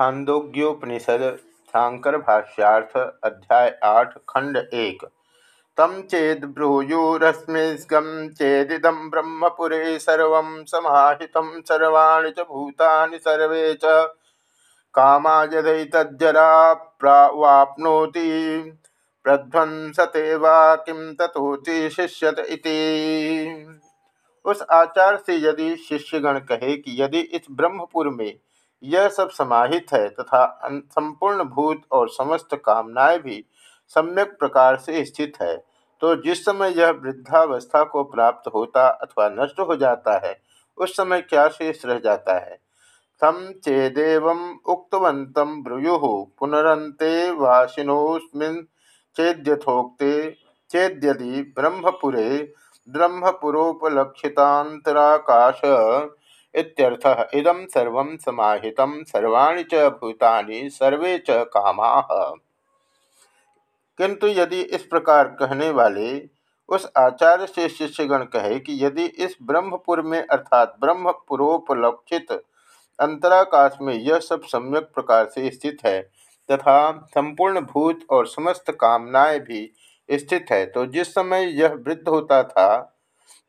छांदोग्योपनिषद शांकर भाष्यार्थ अध्याय आठ, खंड एक। तम चेद ब्रूयुरस्मिगम चेदिदम ब्रह्मपुरे सर्व समाहित सर्वाणी च भूतानि सर्वे च। कामा यदैतज्जरा प्राप्नोति प्रध्वंसते वा किं तथोचि शिष्यत इति। उस आचार से यदि शिष्यगण कहे कि यदि इस ब्रह्मपुर में यह सब समाहित है तथा संपूर्ण भूत और समस्त कामनाएँ भी सम्यक प्रकार से स्थित है। तो जिस समय यह वृद्धावस्था को प्राप्त होता अथवा नष्ट हो जाता है, उस समय क्या शेष रह जाता है? तम चेदेव उक्तवंत ब्रूयु पुनरंते वासिनोस्मिन चेद्यथोक्ते चेद्यदि ब्रह्मपुरे ब्रह्मपुरोपलक्षितांतराकाश इत्यर्थः इदं सर्वं समाहितं, सर्वाणि च भूतानि, सर्वे च कामाः। किंतु यदि इस प्रकार कहने वाले उस आचार्य से शिष्यगण कहे कि यदि इस ब्रह्मपुर में अर्थात ब्रह्मपुरोपलक्षित अंतराकाश में यह सब सम्यक प्रकार से स्थित है तथा संपूर्ण भूत और समस्त कामनाएँ भी स्थित है तो जिस समय यह वृद्ध होता था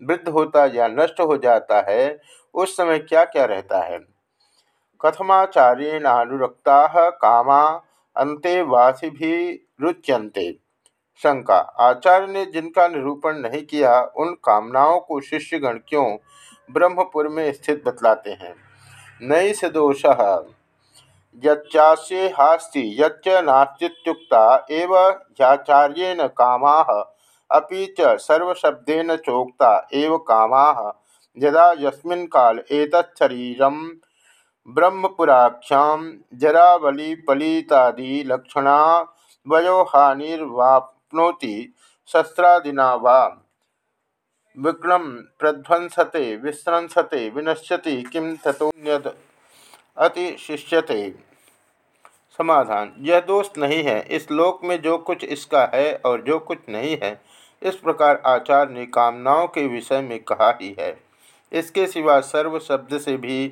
वृद्ध होता या नष्ट हो जाता है, उस समय क्या क्या रहता है? कथमाचार्येणानुरक्ता कामा अंतेवासी भी रुच्यंते शंका, आचार्य ने जिनका निरूपण नहीं किया, उन कामनाओं को शिष्यगण क्यों ब्रह्मपुर में स्थित बतलाते हैं? नई से दोष यच्चास्ये हास्ति यच्च एव ह्याचार्येण कामाः अपि च सर्वशब्देन चोक्ता एव कामाः। यदा यस्मिन् काल ब्रह्मपुराख्यां जरावलिपलितादिलक्षणा वयोहानिर्वाप्नोति शस्त्रादिना वा विक्रम प्रध्वंसते, विस्रंसते, विनश्यति किम तथोन्यद अतिशिष्यते। समाधान। यह दोष नहीं है। इस लोक में जो कुछ इसका है और जो कुछ नहीं है इस प्रकार आचार्य ने कामनाओं के विषय में कहा ही है। इसके सिवा सर्व शब्द से भी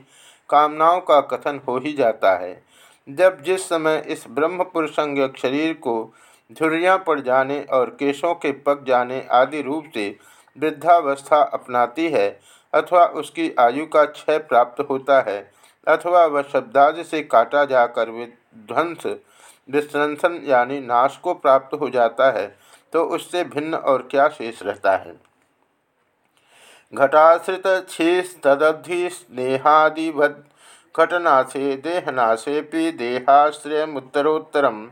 कामनाओं का कथन हो ही जाता है। जब जिस समय इस ब्रह्मपुर संज्ञक शरीर को झुर्रियाँ पड़ जाने और केशों के पक जाने आदि रूप से वृद्धावस्था अपनाती है, अथवा उसकी आयु का क्षय प्राप्त होता है, अथवा वह शब्दादि से काटा जाकर विध्वंस विस्रंसन यानी नाश को प्राप्त हो जाता है तो उससे भिन्न और क्या शेष रहता है? घटाश्रित तदधि स्नेहादिवद घटनाशे देहनाशे देहाश्रयमुत्तरोत्तर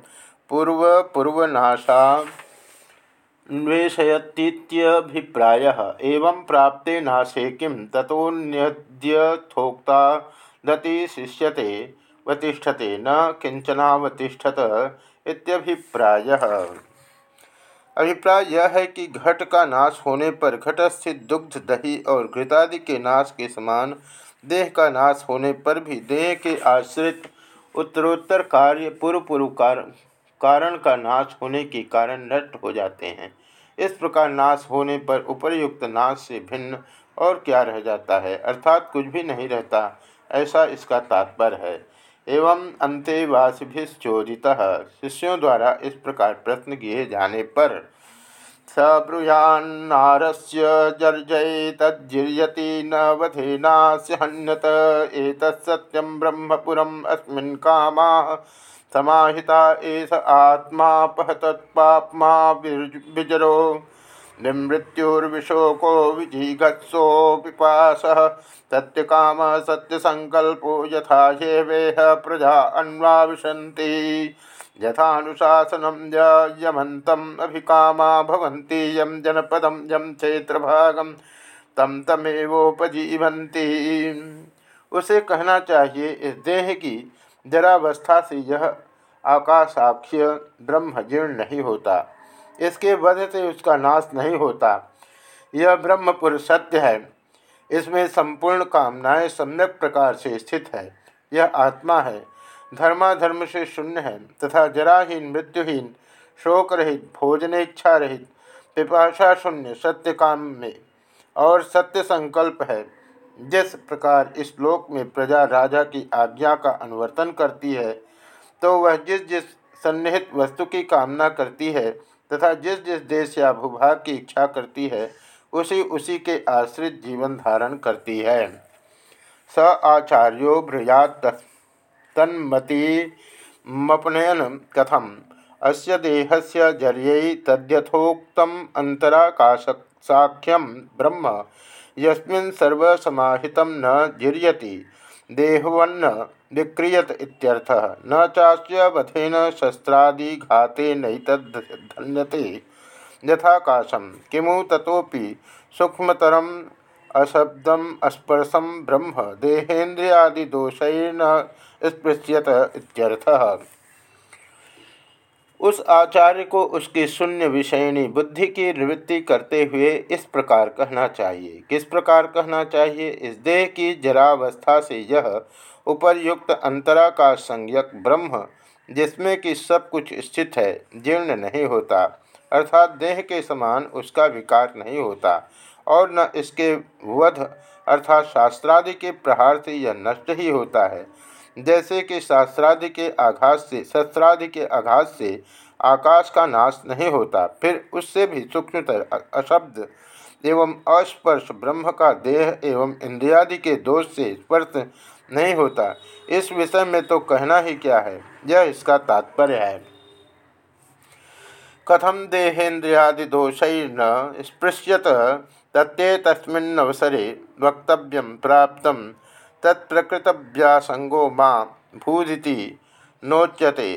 पूर्व पूर्वनाशा अन्वेषयतीत्यभिप्रायः। एवं प्राप्ते नाशे किं? ततोन्यद्यथोक्ता दतिशिष्यते वतिष्ठते न किंचनावतिष्ठत इत्यभिप्रायः। अभिप्राय यह है कि घट का नाश होने पर घटस्थित दुग्ध, दही और घृतादि के नाश के समान देह का नाश होने पर भी देह के आश्रित उत्तरोत्तर कार्य पूर्व पूर्व कारण का नाश होने के कारण नष्ट हो जाते हैं। इस प्रकार नाश होने पर उपरयुक्त नाश से भिन्न और क्या रह जाता है? अर्थात कुछ भी नहीं रहता, ऐसा इसका तात्पर्य है। एवं अंतेवासिभिश्चोदित शिष्यों द्वारा इस प्रकार प्रश्न किए जाने पर स ब्रूयान्नारस्य जर्जयेतज्जीर्यति न वधेना वधेनास्य हन्यत एतत्सत्यं ब्रह्मपुरम् अस्मिन् कामाः, समाहिता एष आत्मापहतत्पाप्मा विजरो। निमृत्युर्विशोको विजिघत्सो पिपासः सत्यकाम सत्यसङ्कल्पो यथा ये वेह प्रजा अन्वाविशन्ति यथानुशासनं यमन्तम् अभिकामा भवन्ति, यं जनपदं, यं क्षेत्रभागं तम तमेवोपजीवंती उसे कहना चाहिए इस देह की जरावस्था से यह आकाशाख्य ब्रह्म जीर्ण नहीं होता। इसके वध से उसका नाश नहीं होता। यह ब्रह्मपुर सत्य है। इसमें संपूर्ण कामनाएँ सम्यक प्रकार से स्थित है। यह आत्मा है। धर्माधर्म से शून्य है तथा जराहीन, मृत्युहीन शोक रहित भोजनेच्छा रहित पिपाशा शून्य सत्य काम में और सत्य संकल्प है। जिस प्रकार इस लोक में प्रजा राजा की आज्ञा का अनुवर्तन करती है तो वह जिस जिस सन्निहित वस्तु की कामना करती है तथा जिस जिस देश या भूभाग की इच्छा करती है, उसी उसी के आश्रित जीवन धारण करती है। स आचार्यो भ्रयात तन्मति मपनयन कथम। अस्य देहस्य जर्यै तद्यथोक्तम अंतराकाशसाख्यम ब्रह्म। यस्मिन् सर्वसमाहितं न जीर्यति। देहवन्न विक्रियत इत्यर्थः। न चास्य वधेन शस्त्रादिघातेनैतद्धन्यते यथाकाशम किमु ततोपि सूक्ष्मतरम अशब्दम स्पर्शम ब्रह्म देहेन्द्रियादिदोषैर्न स्पृश्यत इत्यर्थः। उस आचार्य को उसकी शून्य विषयनी बुद्धि की निवृत्ति करते हुए इस प्रकार कहना चाहिए। किस प्रकार कहना चाहिए? इस देह की जरावस्था से यह उपर्युक्त अंतरा का संज्ञक ब्रह्म, जिसमें कि सब कुछ स्थित है, जीर्ण नहीं होता, अर्थात देह के समान उसका विकार नहीं होता, और न इसके वध, अर्थात शास्त्रादि के प्रहार से यह नष्ट ही होता है। जैसे कि शास्त्रादि के आघात से, शस्त्रादि के आघात से आकाश का नाश नहीं होता, फिर उससे भी सूक्ष्मतर अशब्द एवं अस्पर्श ब्रह्म का देह एवं इंद्रियादि के दोष से स्पर्श नहीं होता। इस विषय में तो कहना ही क्या है? यह इसका तात्पर्य है। कथम देहेन्द्रियादिदोषैर्न स्पृश्यत तत्ते तस्मिन्नवसरे वक्तव्य प्राप्त, तत्प्रकृतव्यासंगो माँ भूदिति नोच्यते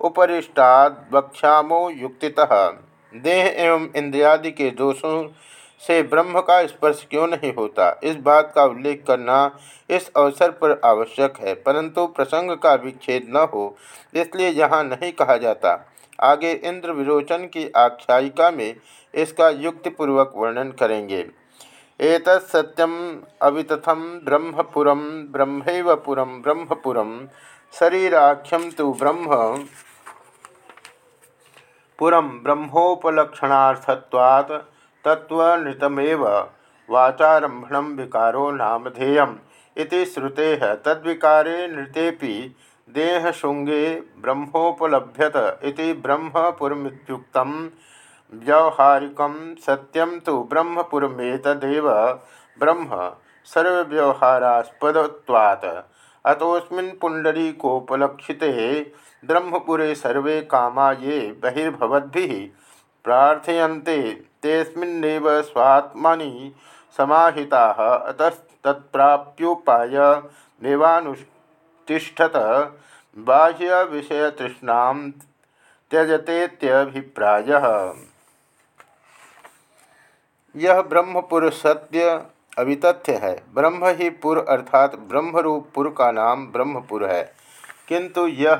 उपरिष्टाद वक्ष्यामो युक्तितः। देह एवं इंद्रियादि के दोषों से ब्रह्म का स्पर्श क्यों नहीं होता? इस बात का उल्लेख करना इस अवसर पर आवश्यक है, परंतु प्रसंग का विच्छेद न हो, इसलिए यहाँ नहीं कहा जाता। आगे इंद्र विरोचन की आख्यायिका में इसका युक्तिपूर्वक वर्णन करेंगे। एक सत्यम अवितथम ब्रह्मपुरम ब्रह्मपुरम ब्रह्मपुरम शरीराख्यम तो ब्रह्म पुरम ब्रह्मोपलक्षणार्थत्वात् तत्वनृतमेव वाचारंभण विकारो नामधेयम इति श्रुते तद्विकारे नृतेपि देहशृंगे ब्रह्मोपलभ्यत इति ब्रह्मपुरमित्युक्तम्। व्यवहारिक सत्यम तो ब्रह्मपुरमेतदेव ब्रह्म सर्वव्यवहारास्पदवात् अतोस्मिन् पुण्डरीकोपलक्षिते ब्रह्मपुरे सर्वे कामा ये बहिर्भवद्भिः प्रार्थयन्ते तेस्मिन्नेव स्वात्मनि समाहिताः अतस्तत्प्राप्योपाय मेवानुष्ठिष्ठत बाह्यविषयतृष्णां त्यजतेत्यभिप्रायः। यह ब्रह्मपुर सत्य अवितथ्य है, ब्रह्म ही पुर अर्थात ब्रह्मरूप पुर का नाम ब्रह्मपुर है, किंतु यह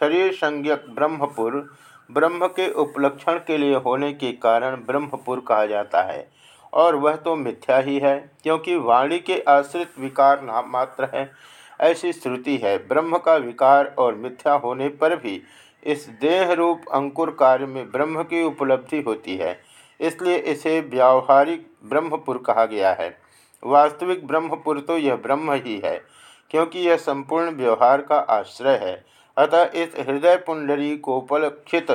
शरीर संज्ञक ब्रह्मपुर ब्रह्म के उपलक्षण के लिए होने के कारण ब्रह्मपुर कहा जाता है। और वह तो मिथ्या ही है, क्योंकि वाणी के आश्रित विकार नाम मात्र है, ऐसी श्रुति है। ब्रह्म का विकार और मिथ्या होने पर भी इस देह रूप अंकुर कार्य में ब्रह्म की उपलब्धि होती है, इसलिए इसे व्यावहारिक ब्रह्मपुर कहा गया है। वास्तविक ब्रह्मपुर तो यह ब्रह्म ही है, क्योंकि यह संपूर्ण व्यवहार का आश्रय है। अतः इस हृदय पुंडरी कोपलक्षित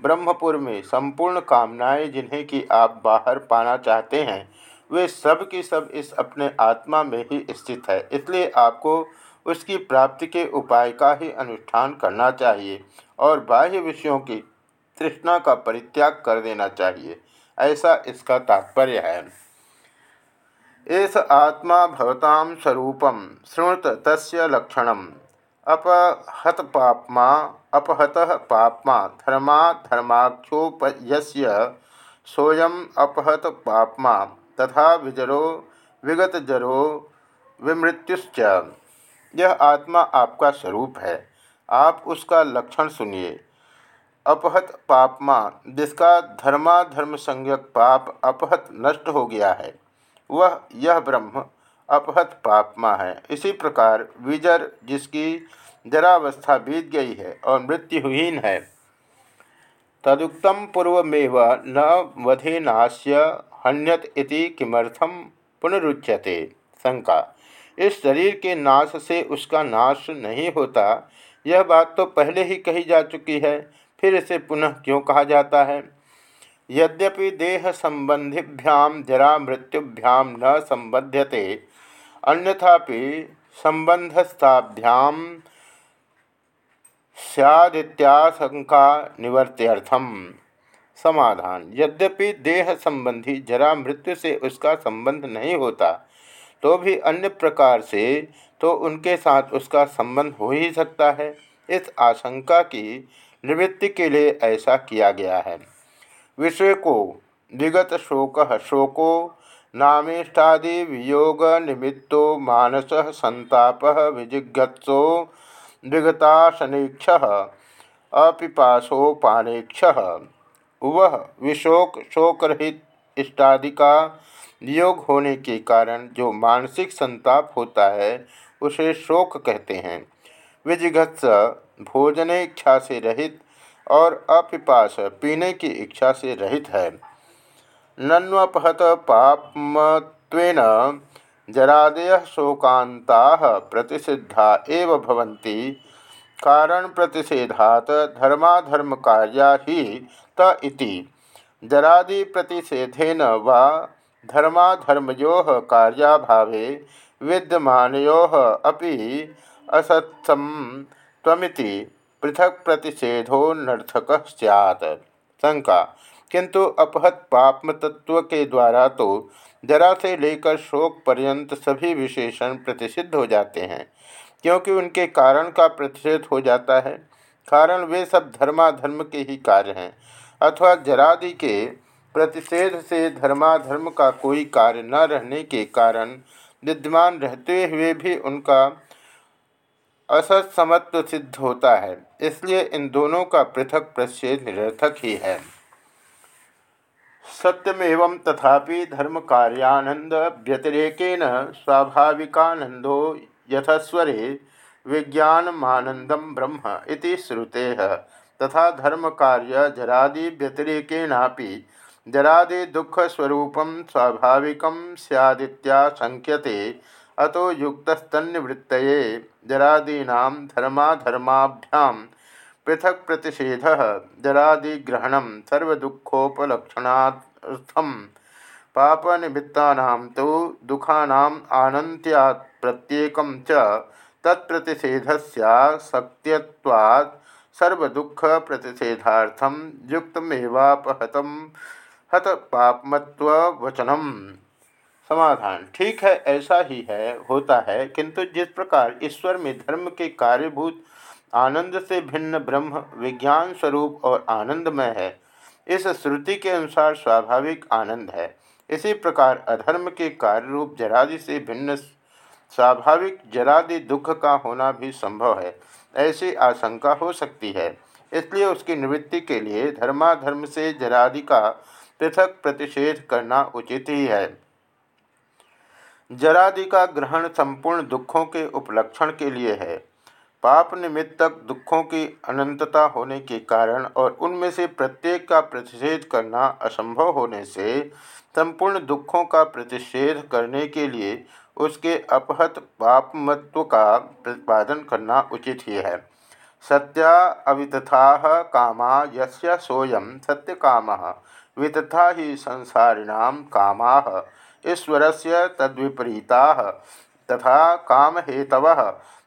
ब्रह्मपुर में संपूर्ण कामनाएँ जिन्हें कि आप बाहर पाना चाहते हैं, वे सब की सब इस अपने आत्मा में ही स्थित है। इसलिए आपको उसकी प्राप्ति के उपाय का ही अनुष्ठान करना चाहिए और बाह्य विषयों की तृष्णा का परित्याग कर देना चाहिए। ऐसा इसका तात्पर्य है। एस आत्मा भवताम स्वरूपम शृणुत तस्य लक्षणम। अपहत पापमा अपहत पापमा, धर्मा धर्माख्योपयस्य सोयम अपहत पापमा तथा विजरो, विगतजरो, विमृत्युश्च। यह आत्मा आपका स्वरूप है। आप उसका लक्षण सुनिए। अपहत पापमा जिसका धर्माधर्म संज्ञक पाप अपहत नष्ट हो गया है, वह यह ब्रह्म अपहत पापमा है। इसी प्रकार विजर, जिसकी जरावस्था बीत गई है और मृत्युहीन है। तदुक्तम पूर्वमेव न वधेनास्य हन्यत इति किमर्थम पुनरुच्यते। शंका। इस शरीर के नाश से उसका नाश नहीं होता। यह बात तो पहले ही कही जा चुकी है, फिर इसे पुनः क्यों कहा जाता है? यद्यपि देह संबंधीभ्याम जरा मृत्युभ्याम न संबध्यते अन्यथापि संबंधस्थाभ्याम सदित्याशंका निवर्त्यर्थम। समाधान। यद्यपि देह संबंधी जरा मृत्यु से उसका संबंध नहीं होता तो भी अन्य प्रकार से तो उनके साथ उसका संबंध हो ही सकता है। इस आशंका की निवृत्ति के लिए ऐसा किया गया है। विषय को विगत शोक, शोको नामेष्टादि वियोग निमित्तो मानस संताप विजिगत्सो विगताशनेक्ष अपिपाशोपानेक्ष वह विशोक, शोकरहित इष्टादि का वियोग होने के कारण जो मानसिक संताप होता है, उसे शोक कहते हैं। विजिघत्स भोजने इच्छा से रहित और अपिपास पीने की इच्छा से रहित है। नन्वपहत पापमत्वेन जरादय शोकांता प्रतिषिद्धा एव कारण प्रतिषेधात धर्माधर्म कार्या ही त इति। जरादि प्रतिषेधेन वा धर्माधर्मयो कार्याभावे विद्यमानो अपि असत्सम पृथक प्रतिषेधो नर्थक सैत् शंका किंतु अपहत पापम तत्व के द्वारा तो जरा से लेकर शोक पर्यंत सभी विशेषण प्रतिषिद्ध हो जाते हैं, क्योंकि उनके कारण का प्रतिषेध हो जाता है। कारण वे सब धर्माधर्म के ही कार्य हैं, अथवा जरादि के प्रतिषेध से धर्माधर्म का कोई कार्य न रहने के कारण विद्यमान रहते हुए भी उनका असत्समत्व सिद्ध होता है, इसलिए इन दोनों का पृथक प्रतिषेध निरर्थक ही है। सत्यमेव तथापि धर्म कार्यानंद व्यतिरेकेन स्वाभाविकानंदो यथस्वरे विज्ञानमानंदम ब्रह्म इति श्रुते। तथा धर्म कार्य जरादि व्यतिरेकेनापि जरादि दुख स्वरूप स्वाभाविक सदित्याशंक्यते अतो युक्तस्तन्निवृत्त जरादीना धर्माधर्माभ्याम पृथक प्रतिषेध जरादिग्रहण सर्वदुखोपलक्षणार्थम पाप निमित्ता तो दुखा आनंत्यात् प्रत्येक तत्प्रतिषेध सत्यवाद सर्वदुख प्रतिषेधार्थम युक्तमेवापहतम हत पापमत्व वचनम समाधान। ठीक है, ऐसा ही है, होता है, किंतु जिस प्रकार ईश्वर में धर्म के कार्यभूत आनंद से भिन्न ब्रह्म विज्ञान स्वरूप और आनंदमय है। इस श्रुति के अनुसार स्वाभाविक आनंद है। इसी प्रकार अधर्म के कार्य रूप जरादि से भिन्न स्वाभाविक जरादि दुख का होना भी संभव है। ऐसी आशंका हो सकती है। इसलिए उसकी निवृत्ति के लिए धर्माधर्म से जरादि का पृथक प्रतिषेध करना उचित ही है। जरादि का ग्रहण संपूर्ण दुखों के उपलक्षण के लिए है। पाप निमित्तक दुखों की अनंतता होने के कारण और उनमें से प्रत्येक का प्रतिषेध करना असंभव होने से, संपूर्ण दुखों का प्रतिषेध करने के लिए उसके अपहत पापमत्व का प्रतिपादन करना उचित ही है। सत्या अवितथा कामा यस्य सोयम सत्य काम वितथा ही संसारिणां कामा ईश्वर से तद्विपरीता, तथा काम हेतव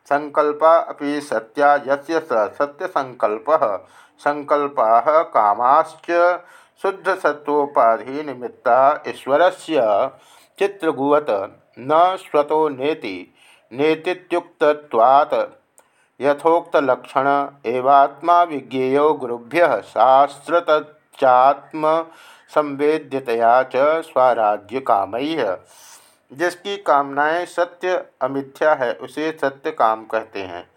संकल्पा अभी सत्या यस्य स सत्यसंकल्पः। संकल्पाः कामाश्च शुद्धसत्वोपाधि निमित्ता ईश्वरस्य चित्रगुवत न स्वतो नेति नेतियुक्तवात् यथोक्तलक्षण एवात्मा विज्ञेयो गुरुभ्य शास्त्रतचात्म संवेद्यतया च स्वराज्य जिसकी कामनाएँ सत्य अमिथ्या है, उसे सत्य काम कहते हैं।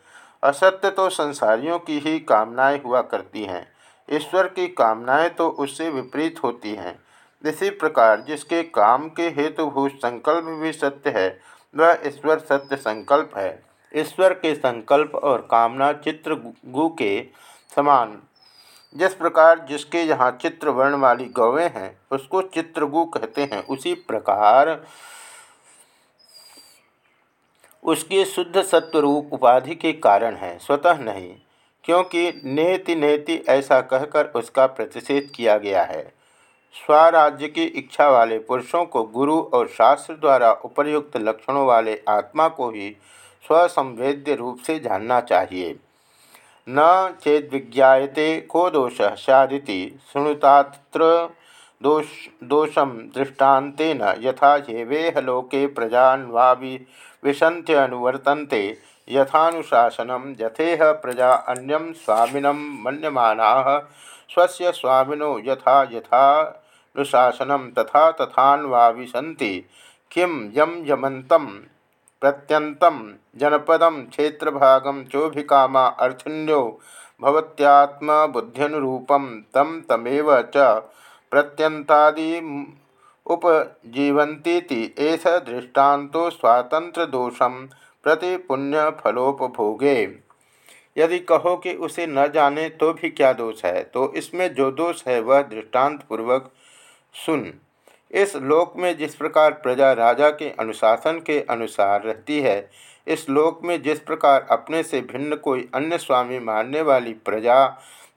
असत्य तो संसारियों की ही कामनाएँ हुआ करती हैं। ईश्वर की कामनाएँ तो उससे विपरीत होती हैं। इसी प्रकार जिसके काम के हेतुभूत संकल्प भी सत्य है, वह ईश्वर सत्य संकल्प है। ईश्वर के संकल्प और कामना चित्र गु के समान। जिस प्रकार जिसके यहाँ चित्र वर्ण वाली गौवें हैं, उसको चित्रगु कहते हैं। उसी प्रकार उसके शुद्ध सत्वरूप उपाधि के कारण है, स्वतः नहीं, क्योंकि नेति नेति ऐसा कहकर उसका प्रतिषेध किया गया है। स्वराज्य की इच्छा वाले पुरुषों को गुरु और शास्त्र द्वारा उपयुक्त लक्षणों वाले आत्मा को ही स्वसंवेद्य रूप से जानना चाहिए। न चेद विज्ञाते को दोष सैदी शुणुतात्र दोष दोषम दृष्टान्तेन यथा हेवेह लोके प्रजान्वा विशन्त्यनुवर्तन्ते यथानुशासन यथेह प्रजा अन्यम स्वामिनं मन्यमानाः, स्वस्य स्वामिनो यथा यथानुशासन तथा तथान्वा विशन्ति किं यम यमन्तं प्रत्यंतम जनपदम क्षेत्रभागम चोभिकामा अर्थन्यो भवत्यात्मबुद्ध्यनुरूपम तम तमेव च प्रत्यंतादि उपजीवती एस दृष्टान्तो स्वातंत्र प्रति पुण्य फलोपभोगे यदि कहो कि उसे न जाने तो भी क्या दोष है तो इसमें जो दोष है वह दृष्टांत पूर्वक सुन। इस लोक में जिस प्रकार प्रजा राजा के अनुशासन के अनुसार रहती है, इस लोक में जिस प्रकार अपने से भिन्न कोई अन्य स्वामी मानने वाली प्रजा,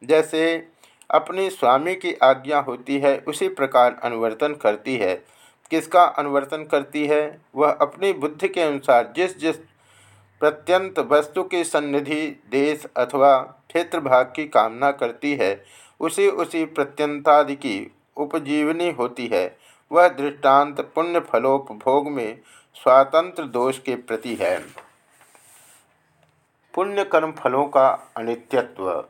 जैसे अपनी स्वामी की आज्ञा होती है, उसी प्रकार अनुवर्तन करती है। किसका अनुवर्तन करती है? वह अपनी बुद्धि के अनुसार जिस जिस प्रत्यंत वस्तु की सन्निधि, देश अथवा क्षेत्र भाग की कामना करती है, उसी उसी प्रत्यंतादि की उपजीवनी होती है। वह दृष्टांत पुण्य फलोपभोग में स्वातंत्र दोष के प्रति है। पुण्य कर्म फलों का अनित्यत्व।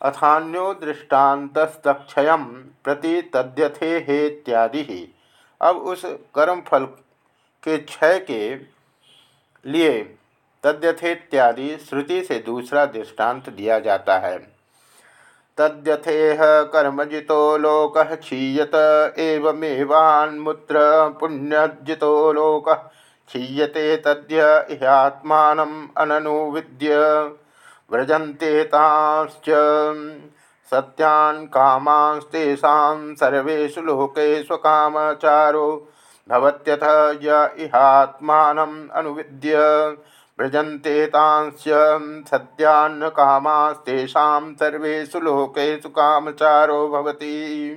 अथान्यो दृष्टान्तस्तक्षय प्रति तद्यथे हेत्यादि ही अब उस कर्म फल के क्षय के लिए तद्यथेत्यादि श्रुति से दूसरा दृष्टांत दिया जाता है। तद्यथेह कर्मजितो लोक क्षीयत एवमेवान्मुत्र पुण्यजितो लोक क्षीयते तद्य इहात्मानम् अननुविद्य व्रजन्ते तांश्च सत्यान् कामांस्तेषां सर्वेषु लोकेषु कामचारो भवत्यथ य इहात्मानम् अनुविद्य। व्रजन्ते तांस्य सत्यान्न कामास्तेषा सर्वेषु लोकेषु कामचारो भवती।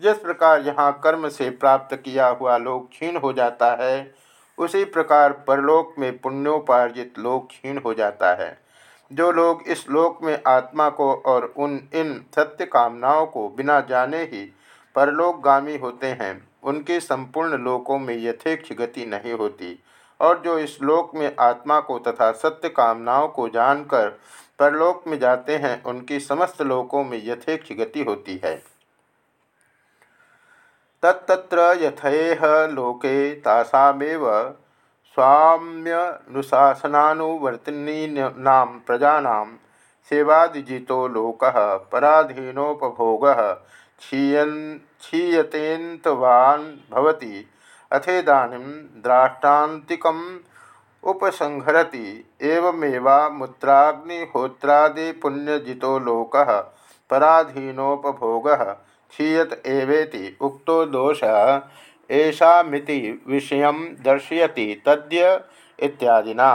जिस प्रकार यहाँ कर्म से प्राप्त किया हुआ लोक क्षीण हो जाता है, उसी प्रकार परलोक में पुण्योपार्जित लोक क्षीण हो जाता है। जो लोग इस लोक में आत्मा को और उन, इन सत्य कामनाओं को बिना जाने ही परलोकगामी होते हैं, उनकी संपूर्ण लोकों में यथेक्ष गति नहीं होती। और जो इस लोक में आत्मा को तथा सत्य कामनाओं को जानकर परलोक में जाते हैं, उनकी समस्त लोकों में यथेक्ष गति होती है। तत्र यथेह लोके तासामेव स्वाम्यनुशासनानुवर्तिनीनां प्रजानां सेवादिजितो लोक, पराधीनोपभोग, क्षीयन क्षीयतेन्तवान् भवति। अथेदानीं द्राष्टान्तिकम् उपसंहरति। एवमेवा मुत्राग्निहोत्रादिपुण्यजितो लोकः, पराधीनोपभोगः, क्षीयत एवेति। उक्तो दोष ऐसामिति विषय दर्शयति तद्य इत्यादिना।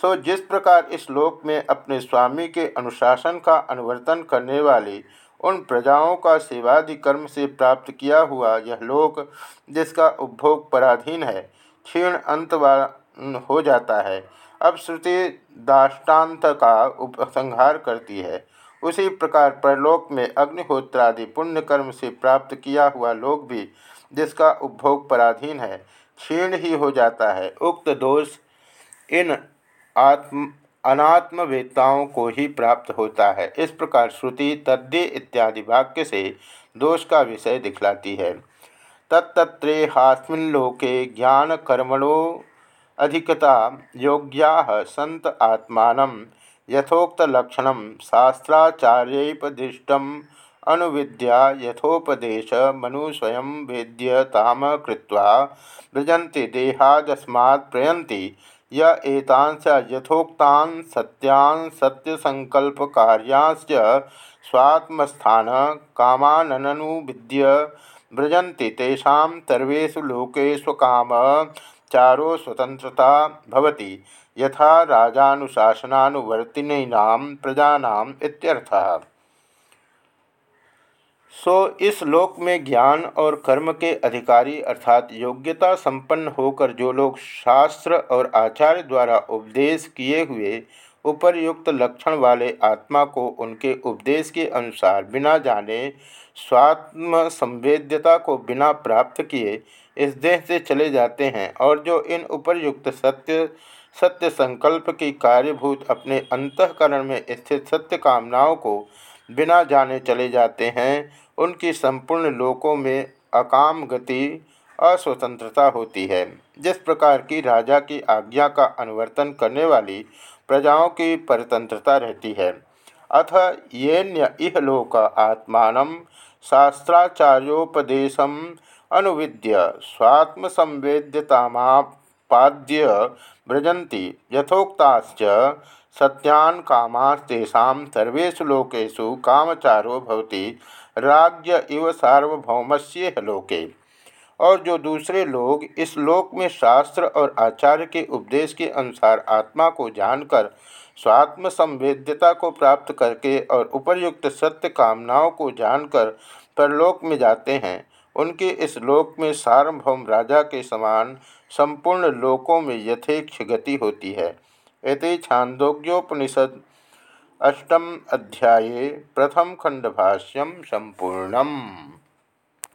सो जिस प्रकार इस लोक में अपने स्वामी के अनुशासन का अनुवर्तन करने वाली उन प्रजाओं का सेवादि कर्म से प्राप्त किया हुआ यह लोक, जिसका उपभोग पराधीन है, क्षीण अंतवान हो जाता है। अब श्रुति दाष्टान्त का उपसंहार करती है। उसी प्रकार परलोक में अग्निहोत्रादि पुण्य कर्म से प्राप्त किया हुआ लोक भी जिसका उपभोग पराधीन है, क्षीण ही हो जाता है। उक्त दोष इन आत्म, अनात्मवेत्ताओं को ही प्राप्त होता है। इस प्रकार श्रुति तद्दे इत्यादि वाक्य से दोष का विषय दिखलाती है। तत्त्रेहास्मिन्लोके ज्ञान कर्मणो अधिकता योग्या संत आत्मा यथोक्तलक्षण शास्त्राचार्यपदिष्ट अनुविद्या यथोपदेश मनु स्वयं वेद्यताम कृत्वा व्रजन्ति देहादस्मात् प्रयन्ति। य एतांश यथोक्तान् सत्यान् सत्यसङ्कल्पकार्यांश्च स्वात्मस्थान कामाननुविद्य व्रजन्ति तेषां सर्वेषु लोकेषु काम चारो स्वतंत्रता भवति। यथा राजानुशासनानुवर्तिनीनां प्रजानाम इत्यर्थः। सो इस लोक में ज्ञान और कर्म के अधिकारी अर्थात योग्यता संपन्न होकर जो लोग शास्त्र और आचार्य द्वारा उपदेश किए हुए उपर्युक्त लक्षण वाले आत्मा को उनके उपदेश के अनुसार बिना जाने स्वात्म संवेद्यता को बिना प्राप्त किए इस देह से चले जाते हैं और जो इन उपरयुक्त सत्य सत्य संकल्प की कार्यभूत अपने अंतकरण में स्थित सत्य कामनाओं को बिना जाने चले जाते हैं उनकी संपूर्ण लोकों में अकाम गति, अस्वतंत्रता होती है। जिस प्रकार की राजा की आज्ञा का अनुवर्तन करने वाली प्रजाओं की परतंत्रता रहती है, अथ येन्य इहलोक आत्मा शास्त्राचार्योपदेशम अनुविद्य, स्वात्मसंवेद्यतामापाद्य व्रजन्ति, यथोक्ताश्च सत्यान कामास्तेषां सर्वेषु लोकेषु कामचारो भवति। राज्य इव सार्वभौमस्येह लोके। और जो दूसरे लोग इस लोक में शास्त्र और आचार्य के उपदेश के अनुसार आत्मा को जानकर स्वात्म संवेद्यता को प्राप्त करके और उपरयुक्त सत्य कामनाओं को जानकर परलोक में जाते हैं, उनके इस लोक में सार्वभौम राजा के समान संपूर्ण लोकों में यथेक्ष गति होती है। इति छांदोग्योपनिषद अष्टम अध्याये प्रथम खंडभाष्यम संपूर्णम।